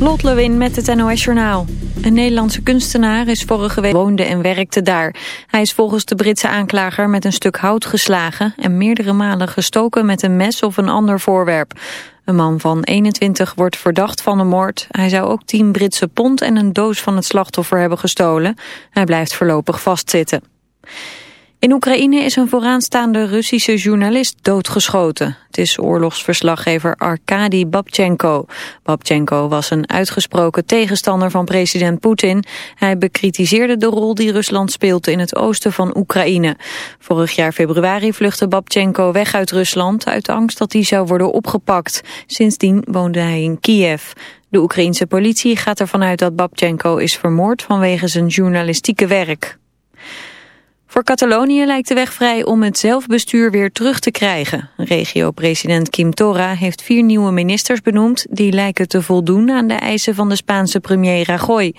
Lot Lewin met het NOS Journaal. Een Nederlandse kunstenaar is vorige week woonde en werkte daar. Hij is volgens de Britse aanklager met een stuk hout geslagen... en meerdere malen gestoken met een mes of een ander voorwerp. Een man van 21 wordt verdacht van de moord. Hij zou ook 10 Britse pond en een doos van het slachtoffer hebben gestolen. Hij blijft voorlopig vastzitten. In Oekraïne is een vooraanstaande Russische journalist doodgeschoten. Het is oorlogsverslaggever Arkady Babchenko. Babchenko was een uitgesproken tegenstander van president Poetin. Hij bekritiseerde de rol die Rusland speelt in het oosten van Oekraïne. Vorig jaar februari vluchtte Babchenko weg uit Rusland... uit angst dat hij zou worden opgepakt. Sindsdien woonde hij in Kiev. De Oekraïense politie gaat ervan uit dat Babchenko is vermoord vanwege zijn journalistieke werk. Voor Catalonië lijkt de weg vrij om het zelfbestuur weer terug te krijgen. Regio-president Kim Torra heeft vier nieuwe ministers benoemd... die lijken te voldoen aan de eisen van de Spaanse premier Rajoy.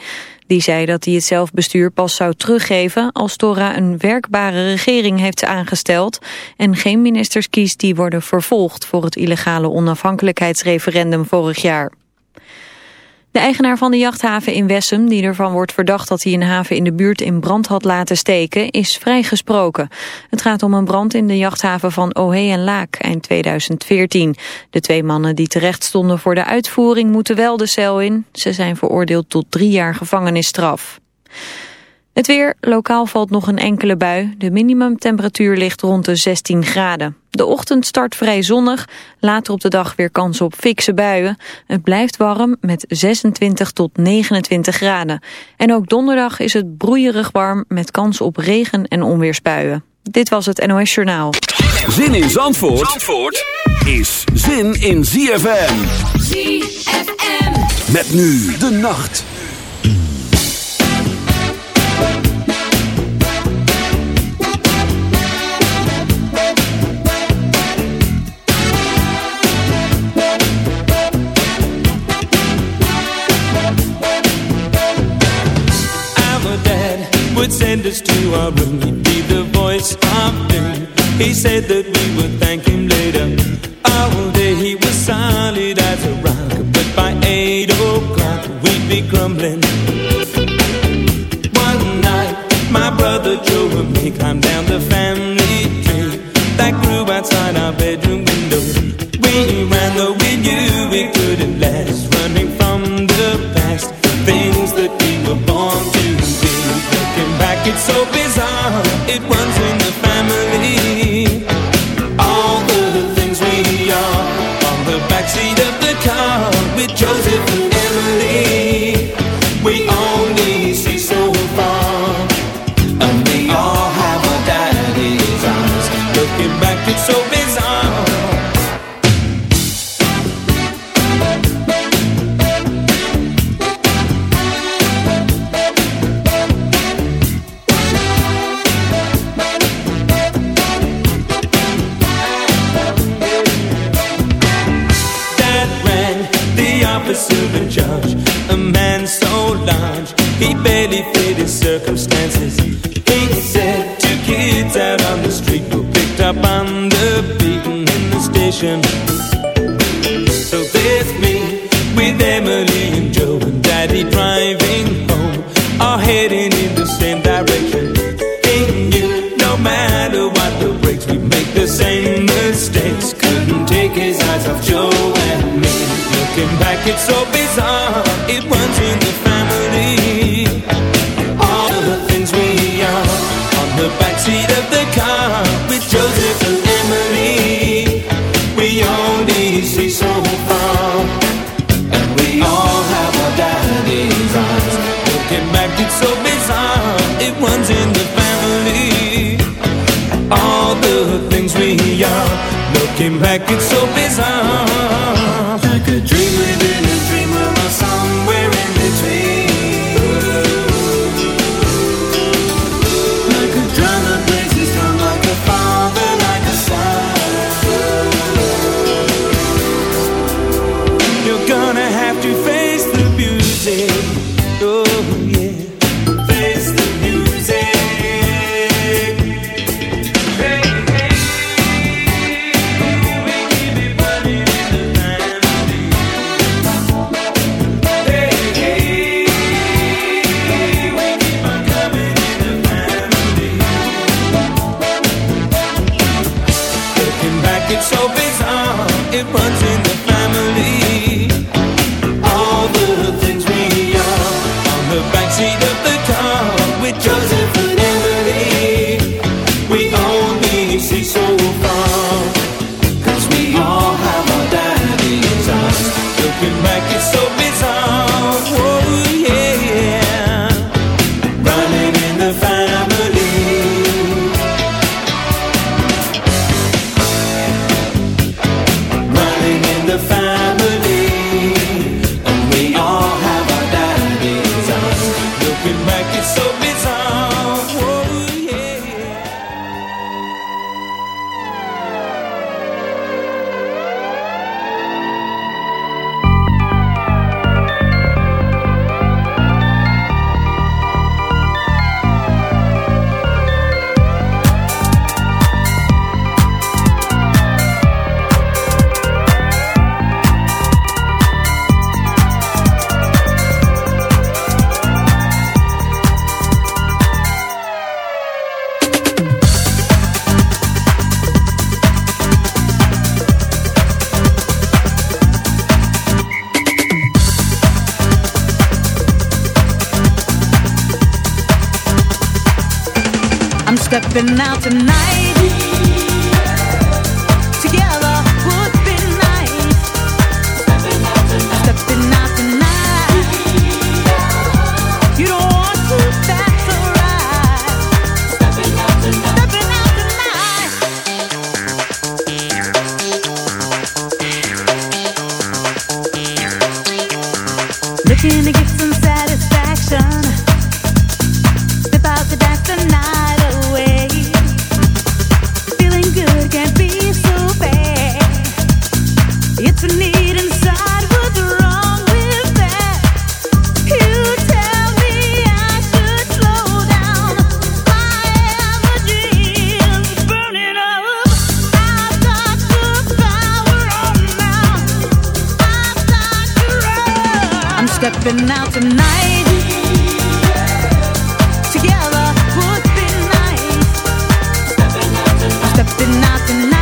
Die zei dat hij het zelfbestuur pas zou teruggeven... als Torra een werkbare regering heeft aangesteld... en geen ministers kiest die worden vervolgd... voor het illegale onafhankelijkheidsreferendum vorig jaar. De eigenaar van de jachthaven in Wessem, die ervan wordt verdacht dat hij een haven in de buurt in brand had laten steken, is vrijgesproken. Het gaat om een brand in de jachthaven van Ohe en Laak eind 2014. De twee mannen die terecht stonden voor de uitvoering moeten wel de cel in. Ze zijn veroordeeld tot drie jaar gevangenisstraf. Het weer, lokaal valt nog een enkele bui. De minimumtemperatuur ligt rond de 16 graden. De ochtend start vrij zonnig, later op de dag weer kans op fikse buien. Het blijft warm met 26 tot 29 graden. En ook donderdag is het broeierig warm met kans op regen- en onweersbuien. Dit was het NOS Journaal. Zin in Zandvoort, Zandvoort is zin in ZFM. ZFM. Met nu de nacht. Would send us to our room. He'd be the voice of doom. He said that we would thank him later. Oh, All day he was solid as a rock, but by eight o'clock we'd be crumbling. One night, my brother Joe and me climbed down the family Back, it's so stepping out tonight. Together would be nice. Stepping out tonight. Stepping out tonight.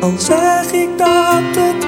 Al zeg ik dat het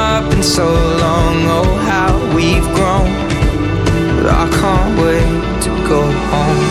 so long. Oh, how we've grown. But I can't wait to go home.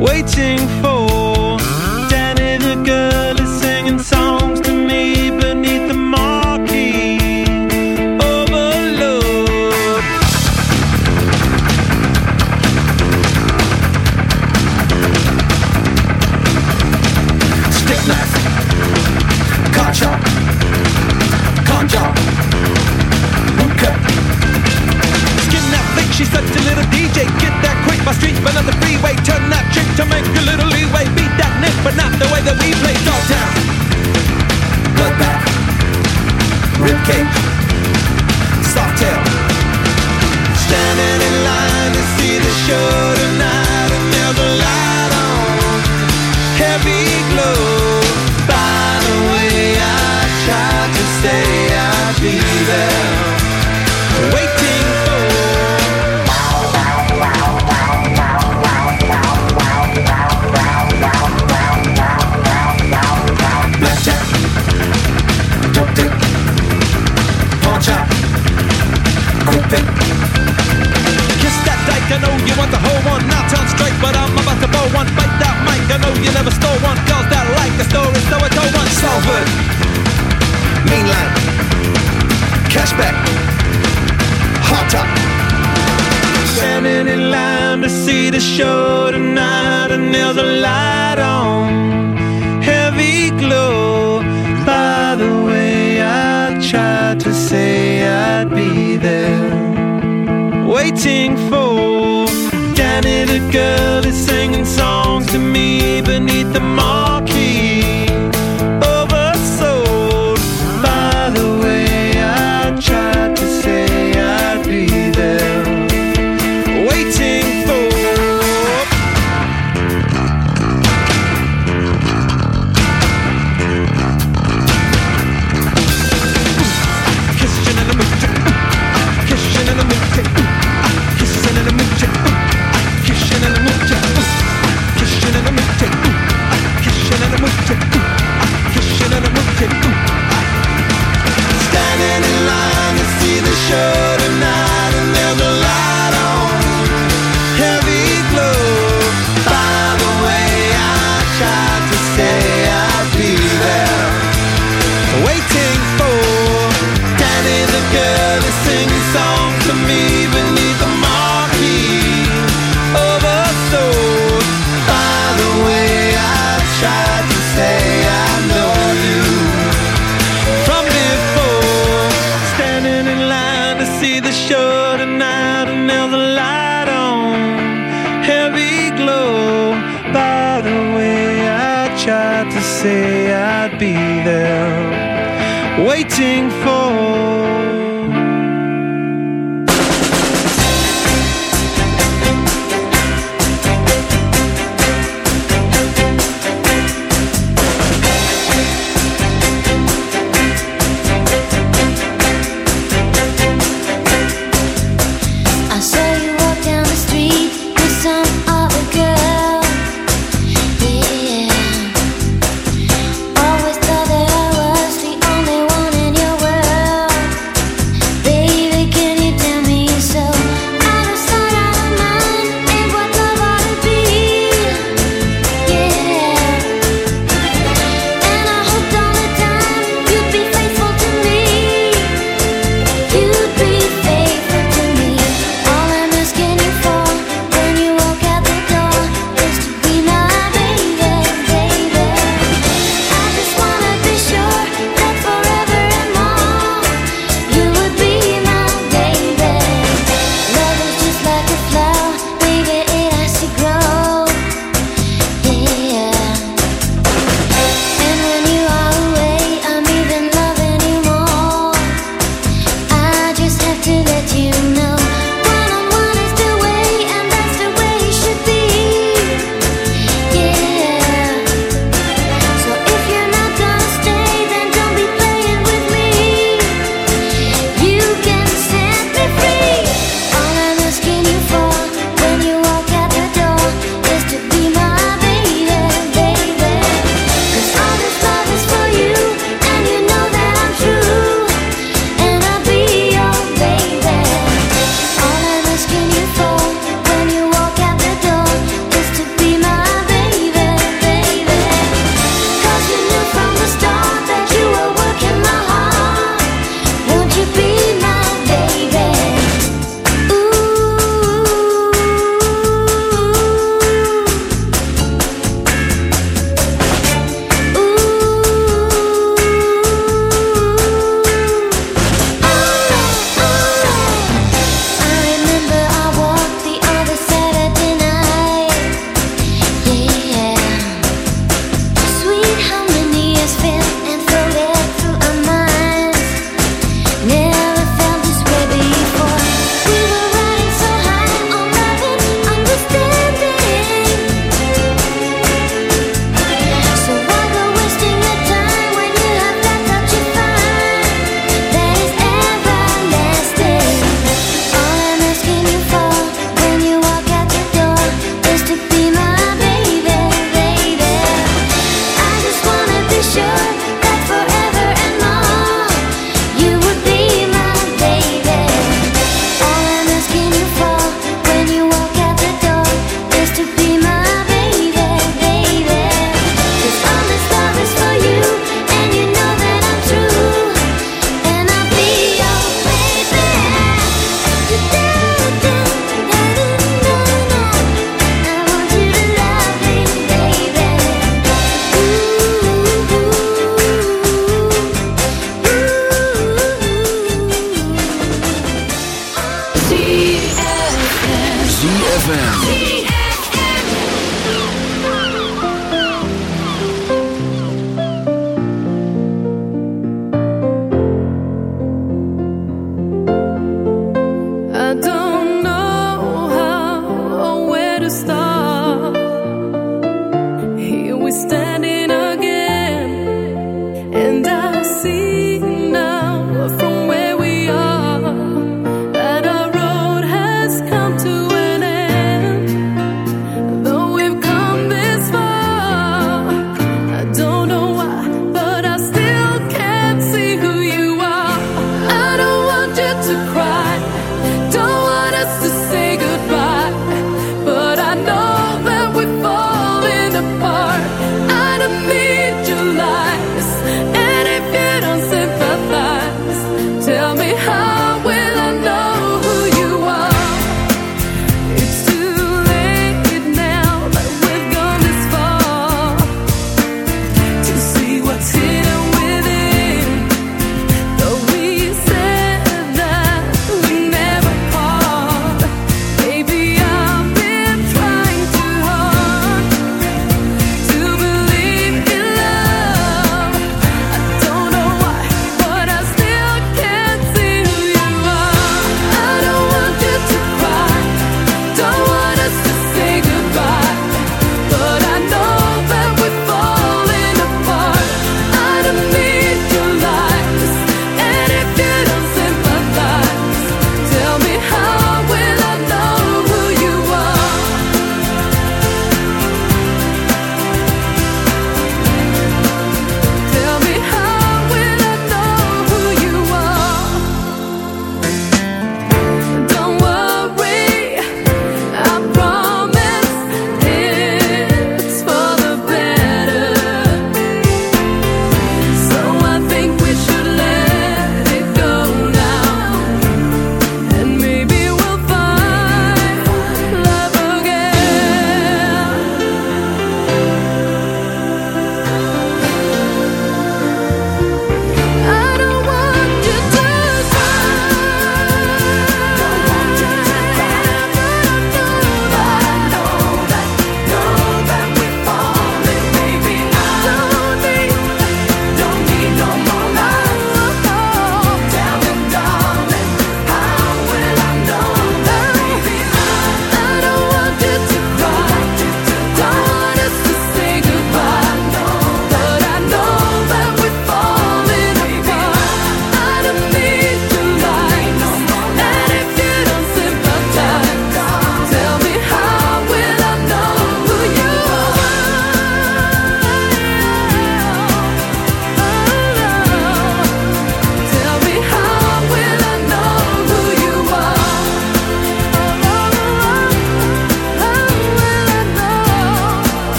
waiting for Danny the girl is singing songs to me beneath the marquee. Overload. Stick knife, car chop, con job, cut. Skin that flick, she such a little DJ. Get that quick, my streets burn on the freeway. Turn that to make a little leeway. Beat that nick, but not the way that we play. Dog Down, bloodbath, rib cage, soft tail. Standing in line to see the show tonight, and there's a light on, heavy glow. By the way, I tried to say I'd be there, pick. Kiss that dyke, I know you want the whole one. Now turn straight, but I'm about to blow one. Bite that mic, I know you never stole one. Girls that like the story, so I told one. Salford, mainline, cashback, hot top. Standing in line to see the show tonight, and there's a light on, heavy glow. By the way, I tried to say I'd be there, waiting for Danny the girl is singing songs to me beneath the marquee.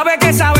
Sabe que esa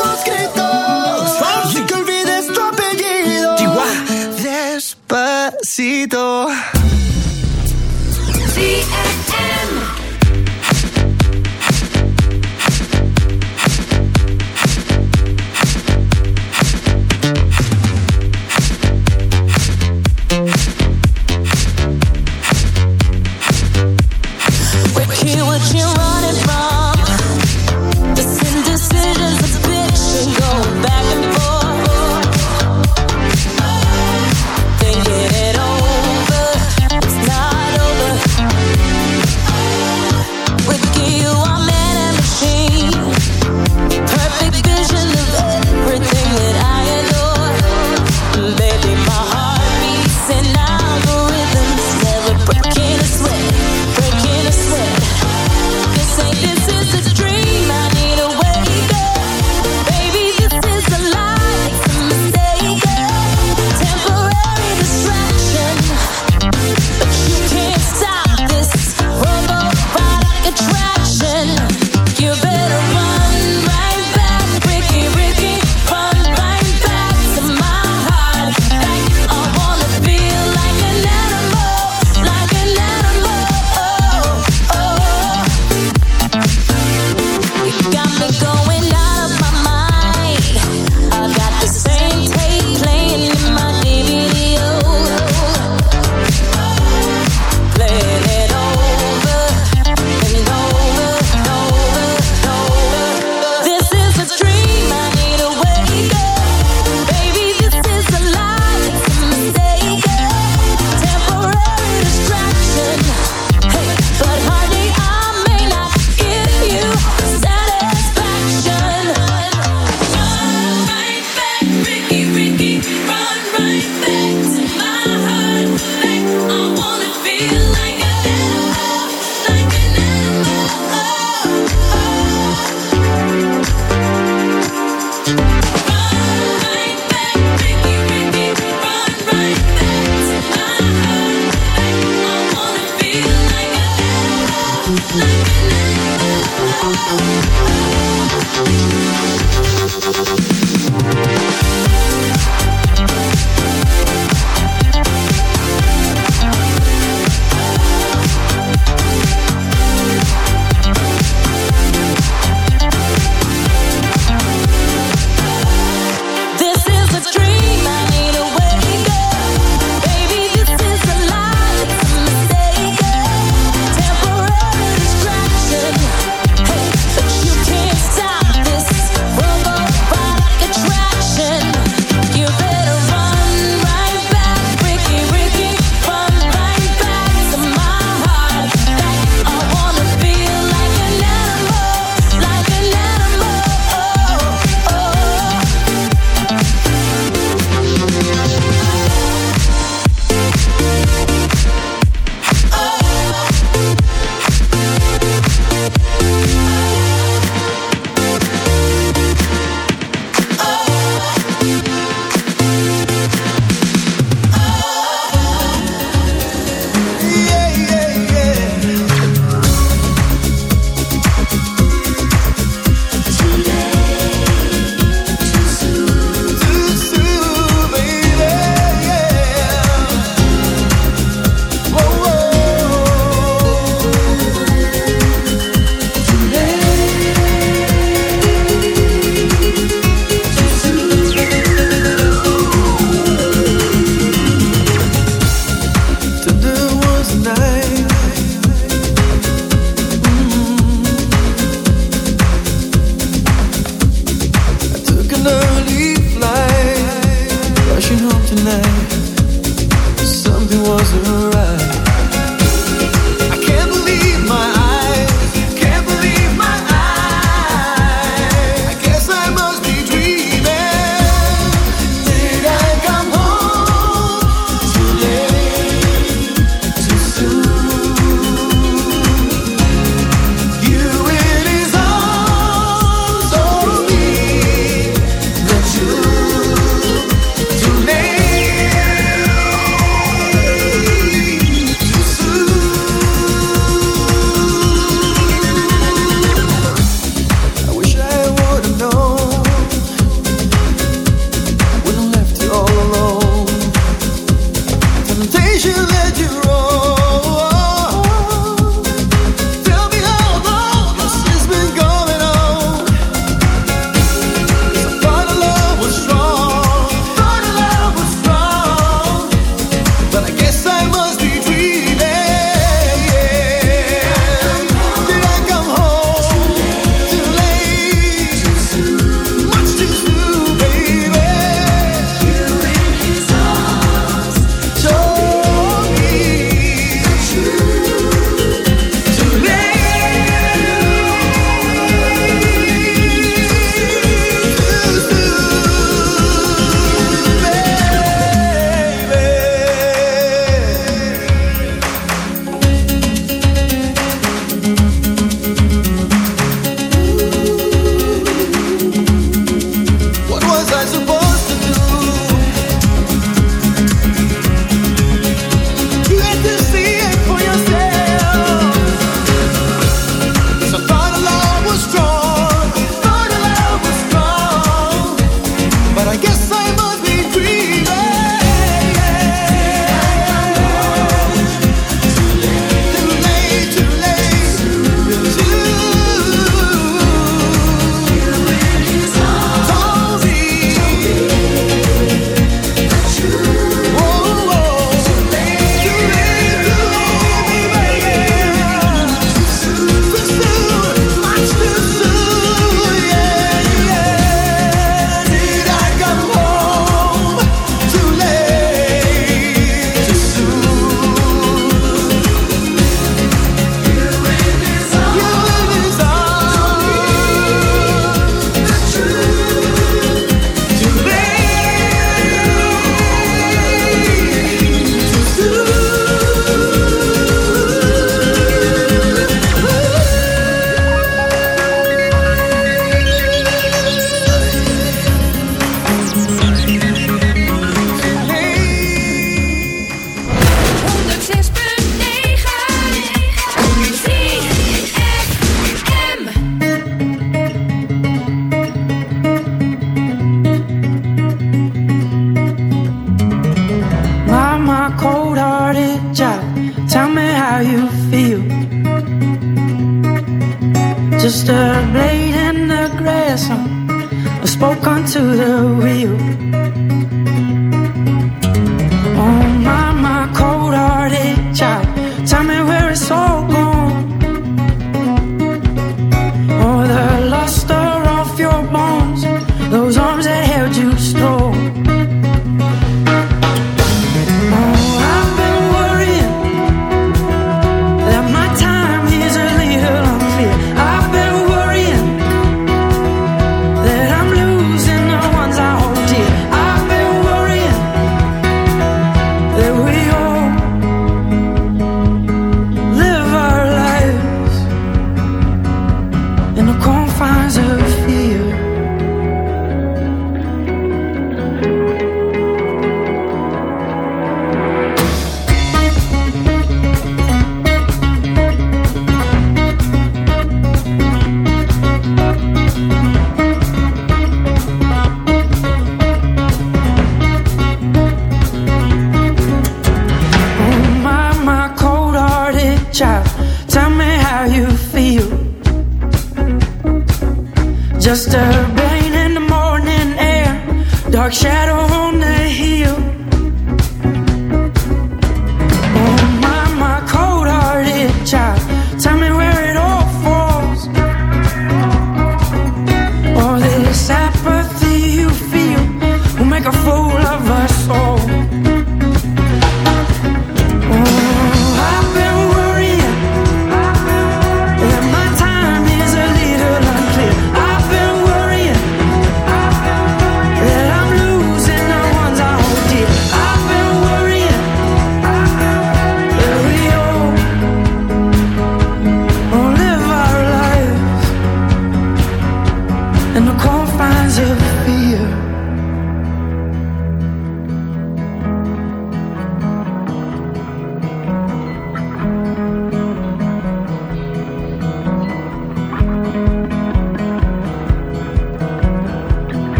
Despacito.